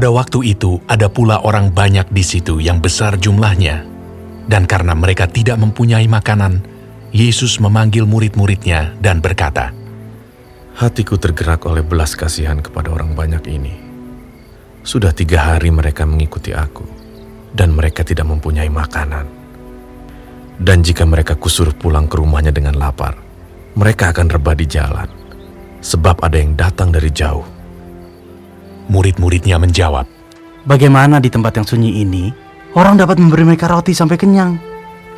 Pada waktu itu ada pula orang banyak di situ yang besar jumlahnya. Dan karena mereka tidak mempunyai makanan, Yesus memanggil murid-muridnya dan berkata, Hatiku tergerak oleh belas kasihan kepada orang banyak ini. Sudah tiga hari mereka mengikuti aku, dan mereka tidak mempunyai makanan. Dan jika mereka kusuruh pulang ke rumahnya dengan lapar, mereka akan rebah di jalan, sebab ada yang datang dari jauh. Murid-muridnya menjawab, Bagaimana di tempat yang sunyi ini, orang dapat memberi mereka roti sampai kenyang?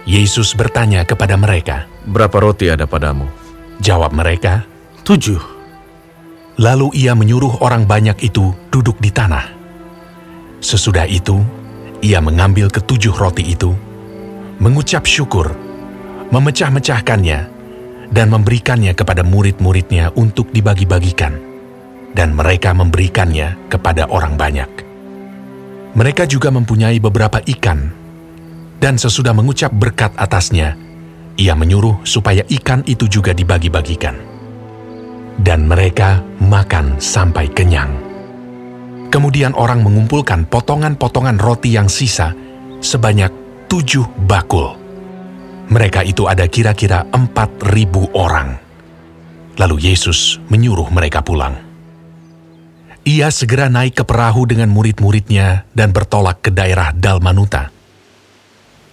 Yesus bertanya kepada mereka. Berapa roti ada padamu? Jawab mereka, Tujuh. Lalu ia menyuruh orang banyak itu duduk di tanah. Sesudah itu, ia mengambil ketujuh roti itu, mengucap syukur, memecah-mecahkannya, dan memberikannya kepada murid-muridnya untuk dibagi-bagikan. Dan mereka memberikannya kepada orang banyak. Mereka juga mempunyai beberapa ikan, dan sesudah mengucap berkat atasnya, ia menyuruh supaya ikan itu juga dibagi-bagikan dan mereka makan sampai kenyang. Kemudian orang mengumpulkan potongan-potongan roti yang sisa sebanyak tujuh bakul. Mereka itu ada kira-kira empat ribu orang. Lalu Yesus menyuruh mereka pulang. Ia segera naik ke perahu dengan murid-muridnya dan bertolak ke daerah Dalmanuta.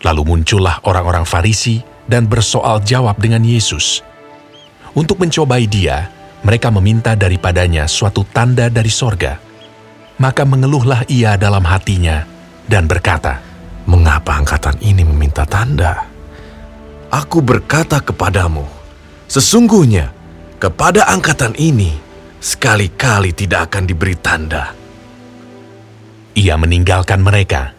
Lalu muncullah orang-orang Farisi dan bersoal jawab dengan Yesus. Untuk mencobai dia, mereka meminta daripadanya suatu tanda dari sorga. Maka mengeluhlah ia dalam hatinya dan berkata, Mengapa angkatan ini meminta tanda? Aku berkata kepadamu, sesungguhnya kepada angkatan ini sekali-kali tidak akan diberi tanda. Ia meninggalkan mereka.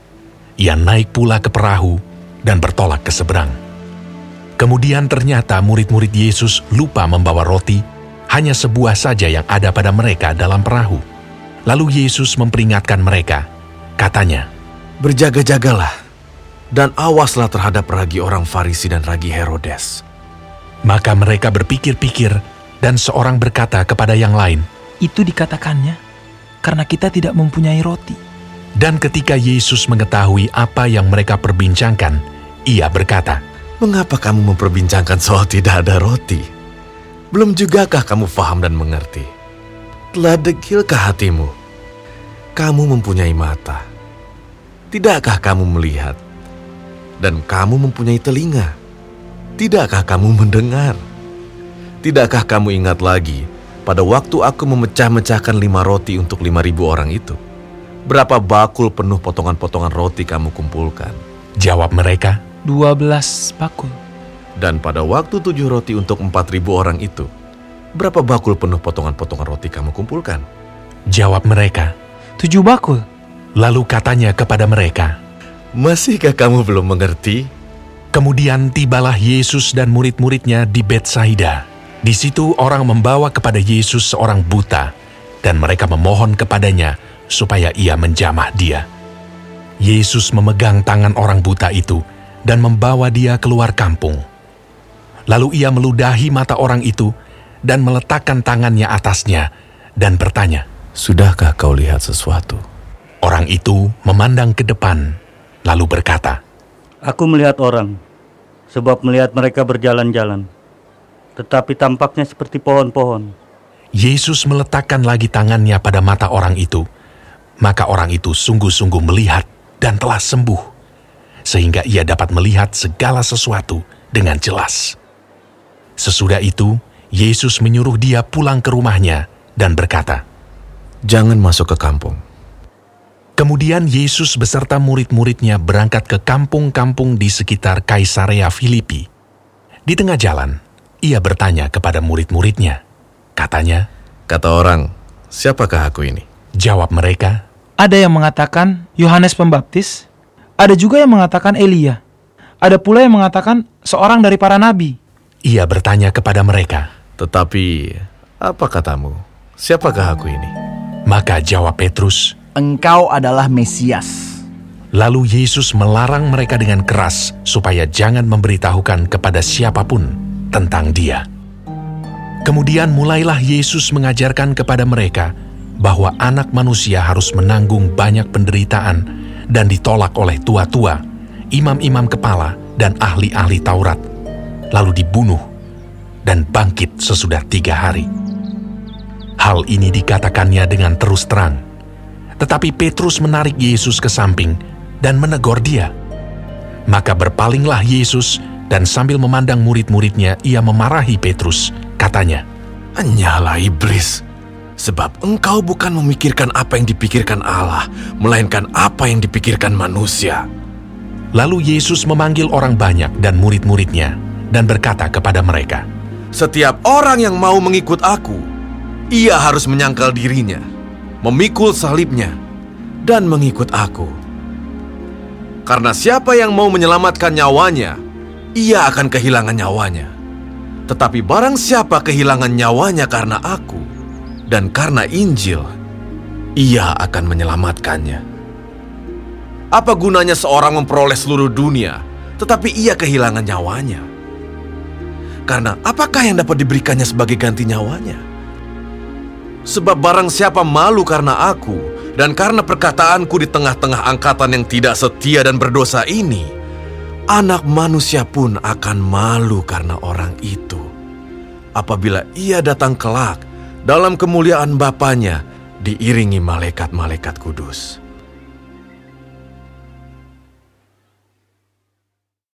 Ia naik pula ke perahu dan bertolak ke seberang. Kemudian ternyata murid-murid Yesus lupa membawa roti, hanya sebuah saja yang ada pada mereka dalam perahu. Lalu Yesus memperingatkan mereka. Katanya, Berjaga-jagalah dan awaslah terhadap ragi orang Farisi dan ragi Herodes. maka mereka berpikir-pikir dan seorang berkata kepada yang lain, Itu dikatakannya karena kita tidak mempunyai roti. dan ketika Yesus mengetahui apa yang mereka perbincangkan, ia berkata, Mengapa kamu memperbincangkan soal tidak ada roti? Belum jugakah kamu faham dan mengerti? Telah dekilkah hatimu? Kamu mempunyai mata. Tidakkah kamu melihat? Dan kamu mempunyai telinga. Tidakkah kamu mendengar? Tidakkah kamu ingat lagi pada waktu aku memecah-mecahkan lima roti untuk lima ribu orang itu? Berapa bakul penuh potongan-potongan roti kamu kumpulkan? Jawab mereka, 12 bakul. Dan pada waktu tujuh roti untuk empat ribu orang itu, berapa bakul penuh potongan-potongan roti kamu kumpulkan? jawab mereka. 7 bakul. Lalu katanya kepada mereka, Masihkah kamu belum mengerti? Kemudian tibalah Yesus dan murid-muridnya di Betsaida. Di situ orang membawa kepada Yesus seorang buta, dan mereka memohon kepadanya supaya ia menjamah dia. Yesus memegang tangan orang buta itu dan membawa dia keluar kampung. Lalu ia meludahi mata orang itu dan meletakkan tangannya atasnya dan bertanya, Sudahkah kau lihat sesuatu? Orang itu memandang ke depan, lalu berkata, Aku melihat orang, sebab melihat mereka berjalan-jalan, tetapi tampaknya seperti pohon-pohon. Yesus meletakkan lagi tangannya pada mata orang itu, maka orang itu sungguh-sungguh melihat dan telah sembuh, sehingga ia dapat melihat segala sesuatu dengan jelas. Sesudah itu, Yesus menyuruh dia pulang ke rumahnya dan berkata, Jangan masuk ke kampung. Kemudian Yesus beserta murid-muridnya berangkat ke kampung-kampung di sekitar Kaisarea Filipi. Di tengah jalan, ia bertanya kepada murid-muridnya. Katanya, Kata orang, siapakah aku ini? jawab mereka, Ada yang mengatakan Yohanes Pembaptis, ada juga yang mengatakan Elia. Ada pula yang mengatakan seorang dari para nabi. Ia bertanya kepada mereka. Tetapi, apa katamu? Siapakah aku ini? Maka jawab Petrus, Engkau adalah Mesias. lalu Yesus melarang mereka dengan keras supaya jangan memberitahukan kepada siapa pun tentang dia. Kemudian mulailah Yesus mengajarkan kepada mereka bahwa anak manusia harus menanggung banyak penderitaan dan ditolak oleh tua-tua, imam-imam kepala, dan ahli-ahli Taurat, lalu dibunuh dan bangkit sesudah tiga hari. Hal ini dikatakannya dengan terus terang, tetapi Petrus menarik Yesus ke samping dan menegur dia. Maka berpalinglah Yesus dan sambil memandang murid-muridnya ia memarahi Petrus, katanya, Anyalah iblis, sebab engkau bukan memikirkan apa yang dipikirkan Allah, melainkan apa yang dipikirkan manusia. Lalu Yesus memanggil orang banyak dan murid-muridnya dan berkata kepada mereka, Setiap orang yang mau mengikut aku, ia harus menyangkal dirinya, memikul salibnya, dan mengikut aku. Karena siapa yang mau menyelamatkan nyawanya, ia akan kehilangan nyawanya. Tetapi barang siapa kehilangan nyawanya karena aku dan karena Injil, ia akan menyelamatkannya. Apa gunanya seorang memperoleh seluruh dunia, tetapi ia kehilangan nyawanya? Karena apakah yang dapat diberikannya sebagai ganti nyawanya? Sebab barang siapa malu karena aku dan karena perkataanku di tengah-tengah angkatan yang tidak setia dan berdosa ini, anak manusia pun akan malu karena orang itu. Apabila ia datang kelak dalam kemuliaan Bapaknya diiringi malaikat-malaikat kudus.